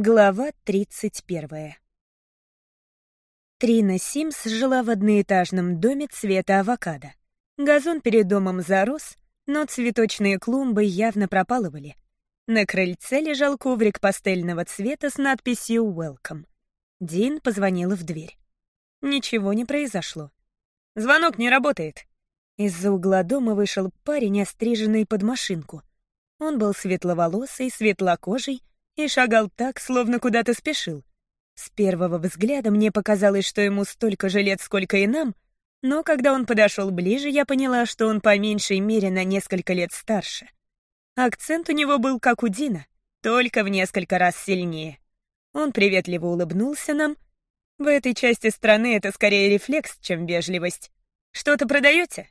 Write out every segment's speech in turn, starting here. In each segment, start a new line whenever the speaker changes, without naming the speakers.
Глава 31. Трина Симс жила в одноэтажном доме цвета авокадо. Газон перед домом зарос, но цветочные клумбы явно пропалывали. На крыльце лежал коврик пастельного цвета с надписью «Welcome». Дин позвонила в дверь. Ничего не произошло. «Звонок не работает». Из-за угла дома вышел парень, остриженный под машинку. Он был светловолосый, светлокожий, и шагал так, словно куда-то спешил. С первого взгляда мне показалось, что ему столько же лет, сколько и нам, но когда он подошел ближе, я поняла, что он по меньшей мере на несколько лет старше. Акцент у него был как у Дина, только в несколько раз сильнее. Он приветливо улыбнулся нам. В этой части страны это скорее рефлекс, чем вежливость. «Что-то продаете?»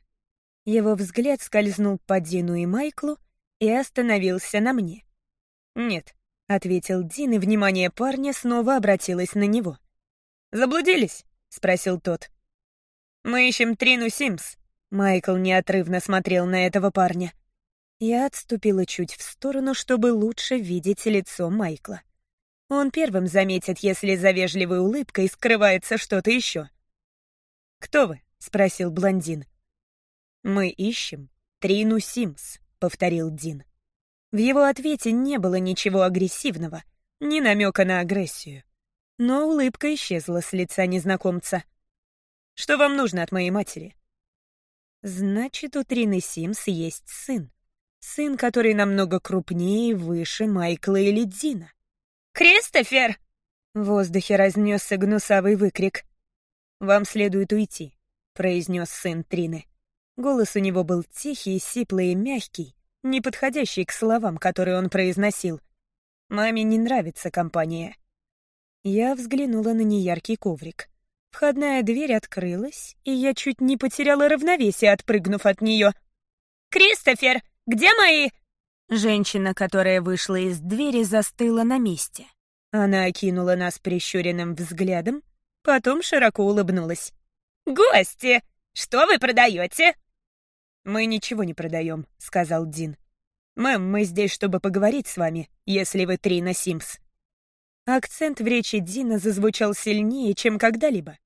Его взгляд скользнул по Дину и Майклу и остановился на мне. «Нет, — ответил Дин, и внимание парня снова обратилось на него. «Заблудились?» — спросил тот. «Мы ищем Трину Симс». Майкл неотрывно смотрел на этого парня. Я отступила чуть в сторону, чтобы лучше видеть лицо Майкла. Он первым заметит, если за вежливой улыбкой скрывается что-то еще. «Кто вы?» — спросил блондин. «Мы ищем Трину Симс», — повторил Дин. В его ответе не было ничего агрессивного, ни намека на агрессию. Но улыбка исчезла с лица незнакомца. «Что вам нужно от моей матери?» «Значит, у Трины Симс есть сын. Сын, который намного крупнее и выше Майкла или Дина».
«Кристофер!»
В воздухе разнесся гнусавый выкрик. «Вам следует уйти», — произнес сын Трины. Голос у него был тихий, сиплый и мягкий, не подходящий к словам, которые он произносил. Маме не нравится компания. Я взглянула на неяркий коврик. Входная дверь открылась, и я чуть не потеряла равновесие, отпрыгнув от нее.
«Кристофер, где мои...»
Женщина, которая вышла из двери, застыла на месте. Она окинула нас прищуренным взглядом, потом широко улыбнулась.
«Гости! Что вы продаете?»
«Мы ничего не продаем», — сказал Дин. «Мэм, мы здесь, чтобы поговорить с вами, если вы Трина Симс». Акцент в речи Дина зазвучал сильнее, чем когда-либо.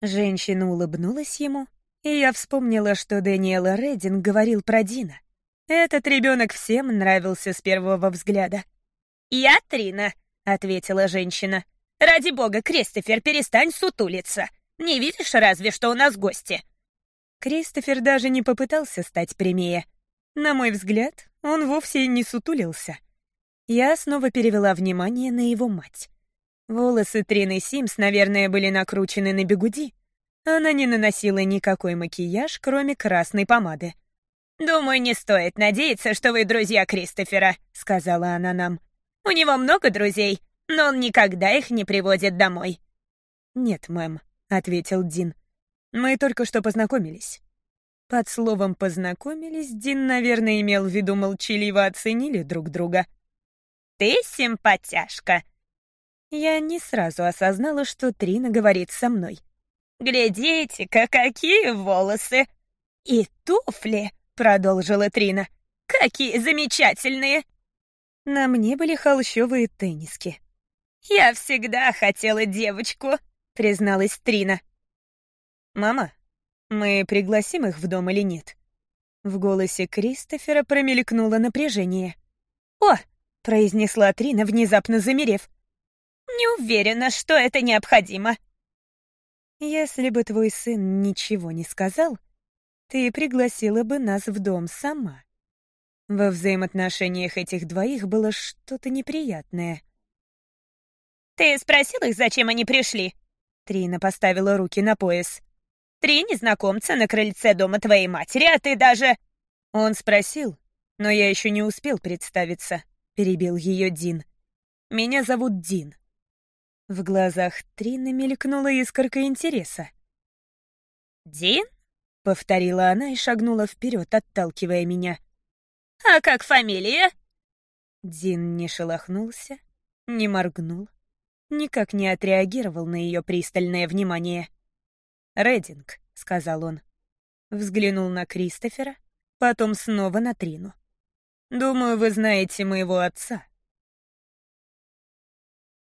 Женщина улыбнулась ему, и я вспомнила, что Дэниела Реддинг говорил про Дина. Этот ребенок всем нравился с первого взгляда.
«Я Трина», — ответила женщина. «Ради бога, Кристофер, перестань сутулиться. Не видишь разве, что у нас гости?»
Кристофер даже не попытался стать прямее. На мой взгляд, он вовсе не сутулился. Я снова перевела внимание на его мать. Волосы Трины Симс, наверное, были накручены на бегуди. Она не наносила никакой макияж, кроме красной помады.
«Думаю, не стоит надеяться, что вы друзья Кристофера», — сказала она нам. «У него много друзей, но он никогда их не приводит домой».
«Нет, мэм», — ответил Дин. Мы только что познакомились. Под словом «познакомились» Дин, наверное, имел в виду молчаливо оценили друг друга.
«Ты симпатяшка!»
Я не сразу осознала, что Трина говорит со мной.
«Глядите-ка, какие волосы!» «И туфли!» — продолжила Трина. «Какие замечательные!»
На мне были холщовые тенниски.
«Я всегда хотела девочку», — призналась Трина.
«Мама, мы пригласим их в дом или нет?» В голосе Кристофера промелькнуло напряжение.
«О!» — произнесла Трина, внезапно замерев. «Не уверена, что это необходимо».
«Если бы твой сын ничего не сказал, ты пригласила бы нас в дом сама». Во взаимоотношениях этих двоих было что-то неприятное.
«Ты спросил их, зачем они пришли?»
Трина поставила руки на пояс.
Три незнакомца на крыльце дома твоей матери, а ты даже...»
Он спросил, но я еще не успел представиться, перебил ее Дин. «Меня зовут Дин». В глазах Трины мелькнула искорка интереса.
«Дин?»
— повторила она и шагнула вперед, отталкивая меня.
«А как фамилия?»
Дин не шелохнулся, не моргнул, никак не отреагировал на ее пристальное внимание. «Рединг», — сказал он. Взглянул на Кристофера, потом снова на Трину. «Думаю, вы знаете моего отца».